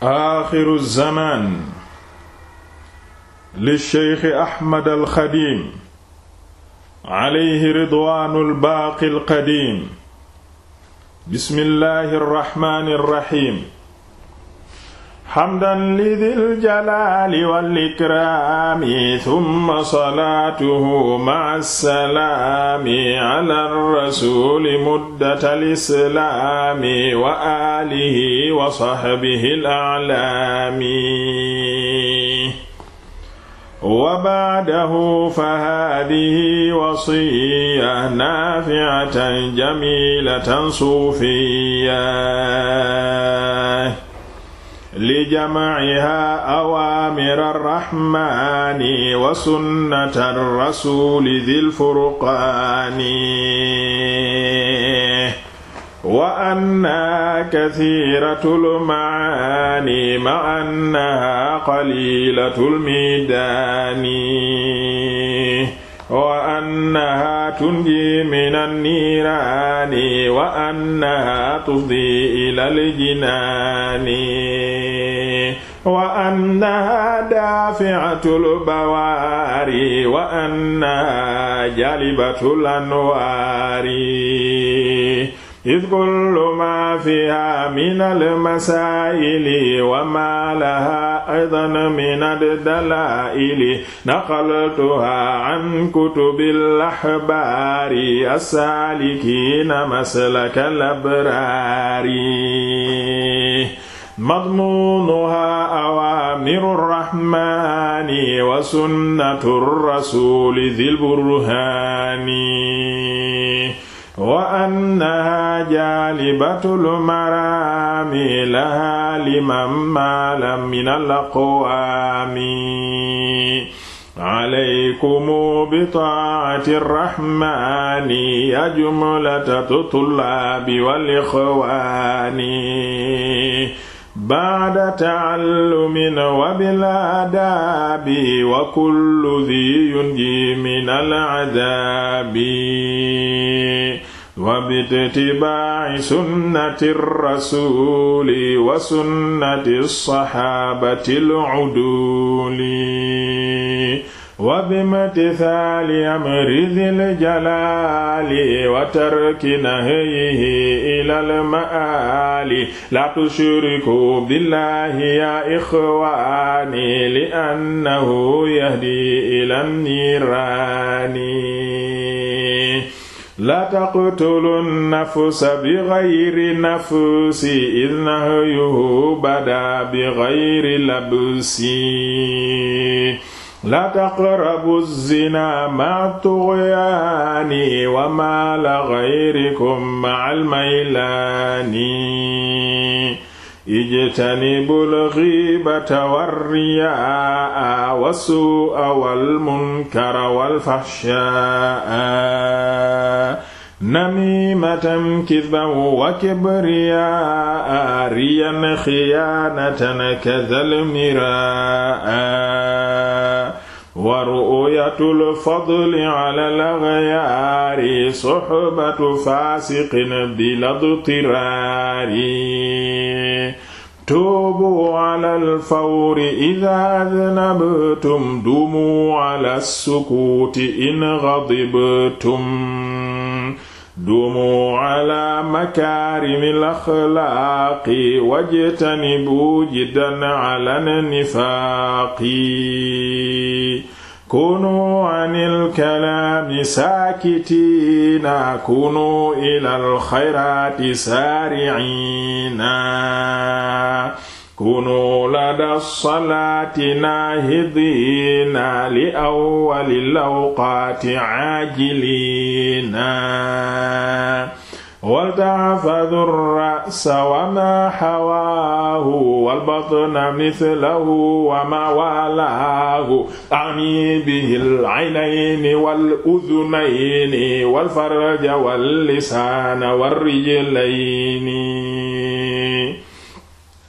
aaxiru zamaan li sheykhi Ahmad al Xadiim alayhi ridwaanul baaqil qadiim bismillahir rahmaanir rahiim xamdan li dil jalaali wal ikraami tumma salaatuhu ma'a salaami ala rasuuli muddatal islaami wa aalihi wa sahbihi al a'laami wa ba'dahu fa haadihi wasiyya naafi'atan jamiilatan suufiyya li jamaciha awaamira arraxmaani wa sunnata arrasuli dil furqaani wa anna kasiiratul macaani ma annaha qaliilatul midaani wa annaha tunji minan niiraani wa annaha tufdi ilal jinaani wa annaha daafi'atul bawaari wa annaha jalibatul anwaari إذ كل ما فيها من المسائل وما لها أيضا من الدلائل نقلتها عن كتب الأحبار السالكين مسلك الأبرار madmunuha awaamiru rahmaani wa sunnatu rasuuli dhil burhaani wa annahaa jaalibatul maraami lahaa liman maala min al aqwaami alaykum bi taa'ati rahmaani ya jumlata tullaabi wal ixwaani ba'da ta'allumin wa bil adaabi wa kullu dhi yunji min al adaabi wabtitibaa'i sunnati rasuuli wa sunnati saxaabati al-uduuli wa bimtithaali amri dhil jalaali wa tarki nahyihi ilal ma'aali laa tushriku billaahi yaa ixwaani li'annahu yahdi ilal niiraani la taqtulu nafsa bi ghayri nafsi innahu bada bi ghayri labsi la taqrabu zina ma tughyaani wa ma la ghayrikum ma al maylani ijtanibul ghibata war-riyaa was-suu'a wal-munkara wal-fahshaa namiimatan kidban wa kibriyaa riyan khiyaanatan kadhal miraa wa ru'yatul fadli ala al-ghayari suhbatu fasiqin bila dtiraari tuubu ala al-fawri idha adnabtum dumu ala as-sukuti in ghadibtum dumu ala makaarimil axlaaqi wajtanibu jiddan ala nifaaqi kunu anil kalaami saakitiina kunu ilal xayraati saari'iina kunu lada salaati naahidiina li awwalil awqaati aajiliina waltahafadu ra'sa wa ma hawaahu walbatna mithlahu wa ma walaahu ami bihil aynayni wal udhunayni wal farja wal lisaana war rijlayni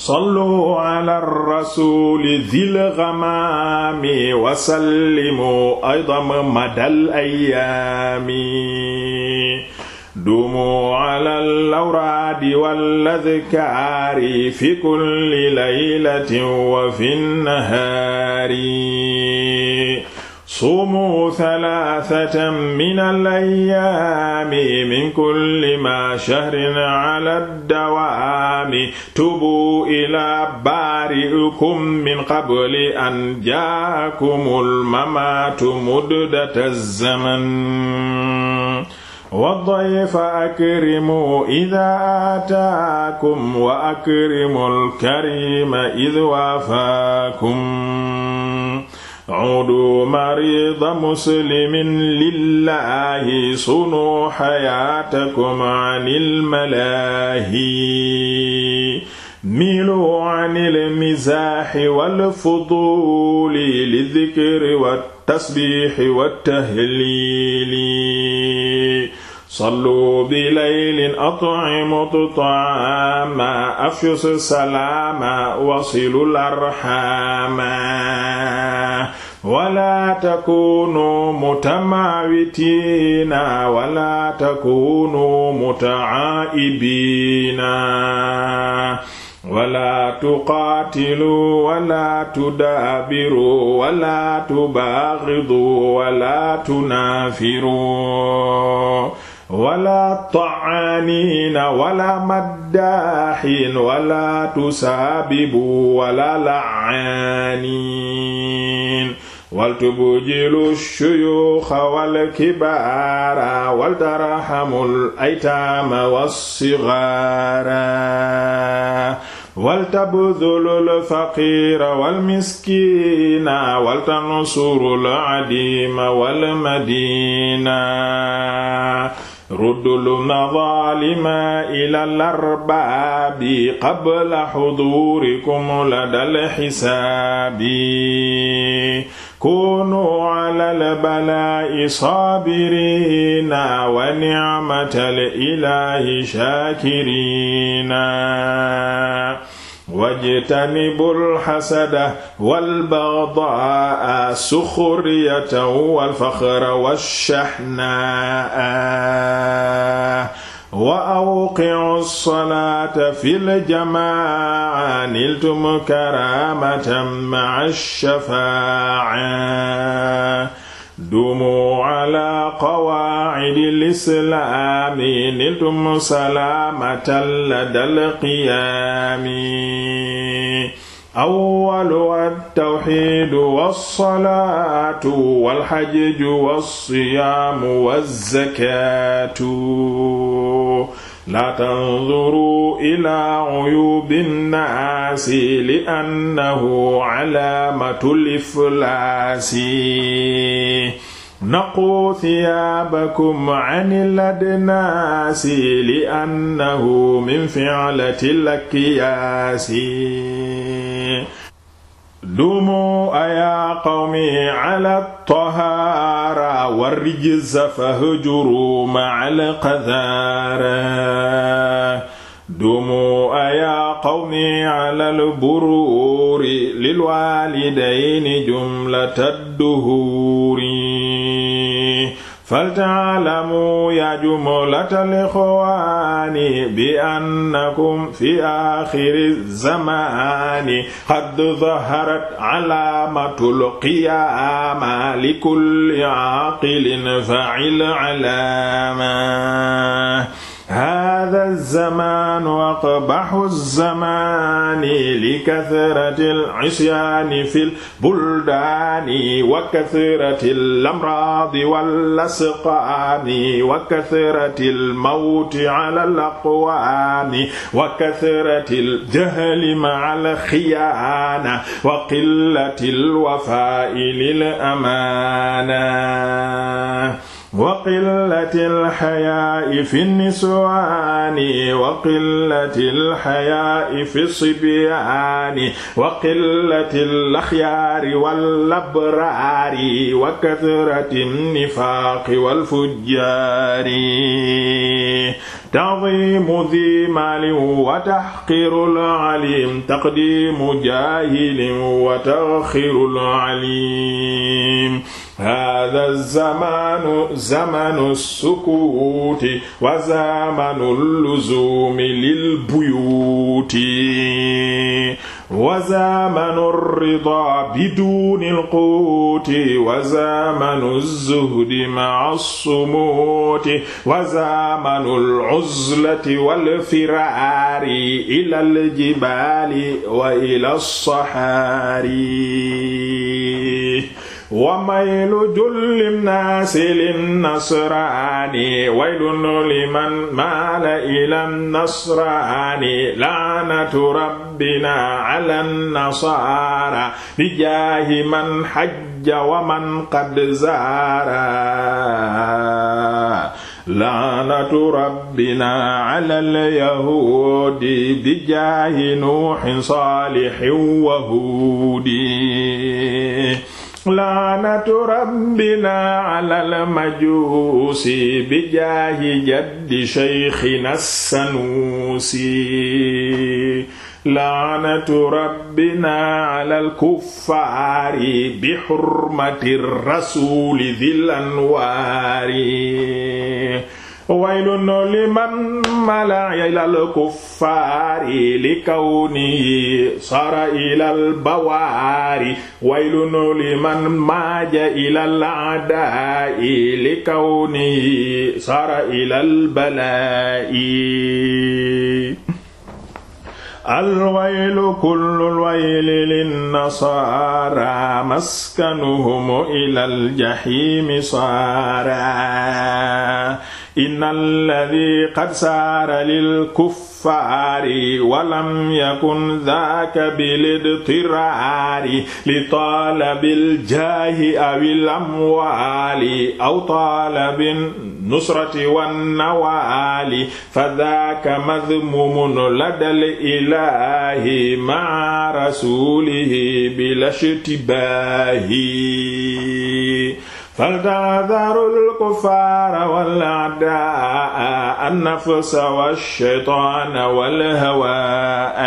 sallu ala rasuli dhil ghamaami wasallimu aydam madal ayyaami dumu ala lawraadi waladkaari fi kulli laylatin wa fi nahaari suumu talaatatan minal ayyaami min kulli ma shahrin ala dawaami tubu ila baari'ikum min qabli an jaakumul mamaatu muddata zaman waddayfa akrimu idaa aataakum wa akrimul karima id waafaakum udu marida muslimin lillahi sunu xayaatakum anil malaahi milu anil mizaahi wal fuduli li dhikri wat tasbiixi wat tahliili sallu bi laylin at'imu ta'ama afyus salaama wasilul arhama wala takunu mutamaawitina wala takunu mutaaibina wala tuqaatilu wala tudaabiru wala tubaaxidu wala tunaafiru wala ta'aanin wala maddaahin wala tusaabibu wala la'aanin waltubjilu shuyuuxa walkibaara waltarhamul aytaama wassigaara waltabdhulul faqiira walmiskiina waltansurul adiima walmadiina ruddul mazaalima ilal arbaabi qabla xuduurikum ladal xisaabi kunu alal balaa'i saabiriina wa ni'matal ilaahi shaakiriina wajtanibul xasada wal bagdaa suxriyata wal faxra washaxnaa wa awqiu salaata fil jamaa niltum karaamatan ma'a shafaa'a dumu ala qawaacidi lislaami nitum salaamatan ladal qiyaami awwalu attawxiidu wassalaatu walxajju wassiyaamu wazzakaatu laa tanzuru ila uyubi nnaasi li annahu alaamatu liflaasi naqu thiyaabakum ani ladnaasi li annahu min fi'lati lakiyaasi dumu ayaa qawmi ala tahaara wa rijza fahjuru ma'al qadhaara dumu ayaa qawmi ala al-buruuri lil waalidayni jumlata ad-duhuuri faltaalamu ya jumlatal ixwaani bi annakum fi aaxiri zamaani qad zaharat alaamatul qiyaama likulli aaqilin fa'il alaama hada zamanu aqbahu zamani li kathrati al-isyaani fil buldaani wa kathrati al-amraadi wal-asqaani wa kathrati al-mawti ala al-aqwaani wa kathrati al-jahli ma'a al-khiyaana wa qillati al-wafaa'i lil-amaana wa qillati alxayaa'i fi niswaani wa qillati alxayaa'i fi sibyaani wa qillati alaxyaari wallabraari wa kasrati nifaaqi walfujjaari تعظيم ذي مال وتحقير العليم تقديم جاهل وتأخير العليم هذا الزمان زمن السكوت وزمن اللزوم للبيوت wa zamanu rida biduni alquuti wa zamanu zuhdi ma'a sumuuti wa zamanu al'uzlati wal firaari ila aljibali wa ila as-sahaari wamaylu jullim naasi lin nasraani waylun liman maala ilan nasraani laanatu rabbina ala nasaara bijaahi man hajja wa man qad zaara laanatu rabbina alal yahuudi bijaahi nuuhin saalihin wa huudi laanatu rabbina alal majuusi bi jaahi jaddi shaykhina sanuusi laanatu rabbina alal kuffaari bi hurmati rasuuli dhil anwaari waylun liman mala ilal kuffaari li kawnihi sara ilal bawaari waylun liman maaja ilal adaa'i li kawnihi sara ilal balaa'i alwaylu kullul wayli linnasaara maskanuhum ilal jahiimi saara inna alladhi qad saara lil kuffaari walam yakun dhaaka bilidtiraari li talabil jaahi awil amwaali aw talabin nusrati wan nawaali fadhaaka madhmumun ladal ilaahi ma'a rasuulihi bila shtibaahi falta'dharul kuffaara wal a'daa an-nafsa wash-shaytaana wal-hawaa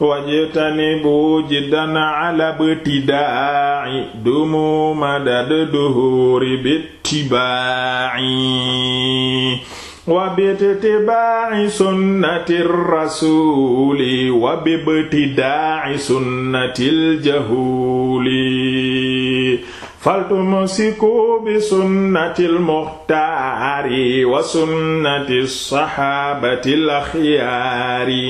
wajtanibu jiddan ala ibtidaa'i dumu madad duhuri bittibaa'i wa bittibaa'i sunnati rasuuli wa bittidaa'i sunnatil jahuuli faltumsiku bi sunnati almuxtaari wa sunnati saxaabati alaxyaari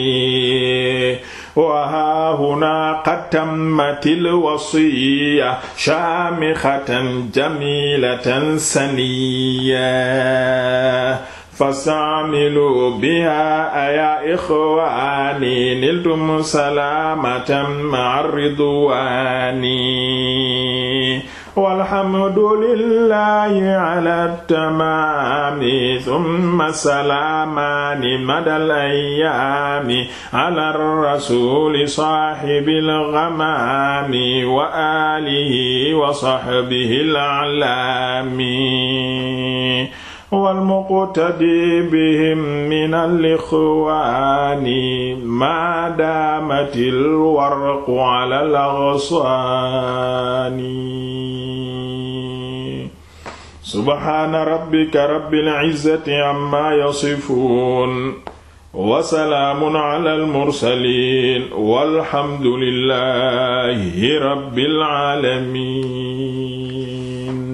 wa haahuna qad tammati alwasiya shaamixatan jamilatan saniya fastaamilu biha ayaa ixwaani niltum salaamatan ma'a ridwaani walhamdulillahi ala tamaami thumma salaamaani madal ayyaami ala rasuli saahibil ghamaami wa aalihi wa sahbihi al-alaami walmuqtadi bihim min alixwaani maadaamatil warqu ala laxsaani subhaana rabbika rabbil izzati amma yasifuun wasalaamun ala almursaliin walhamdulillahi rabbil aalamiin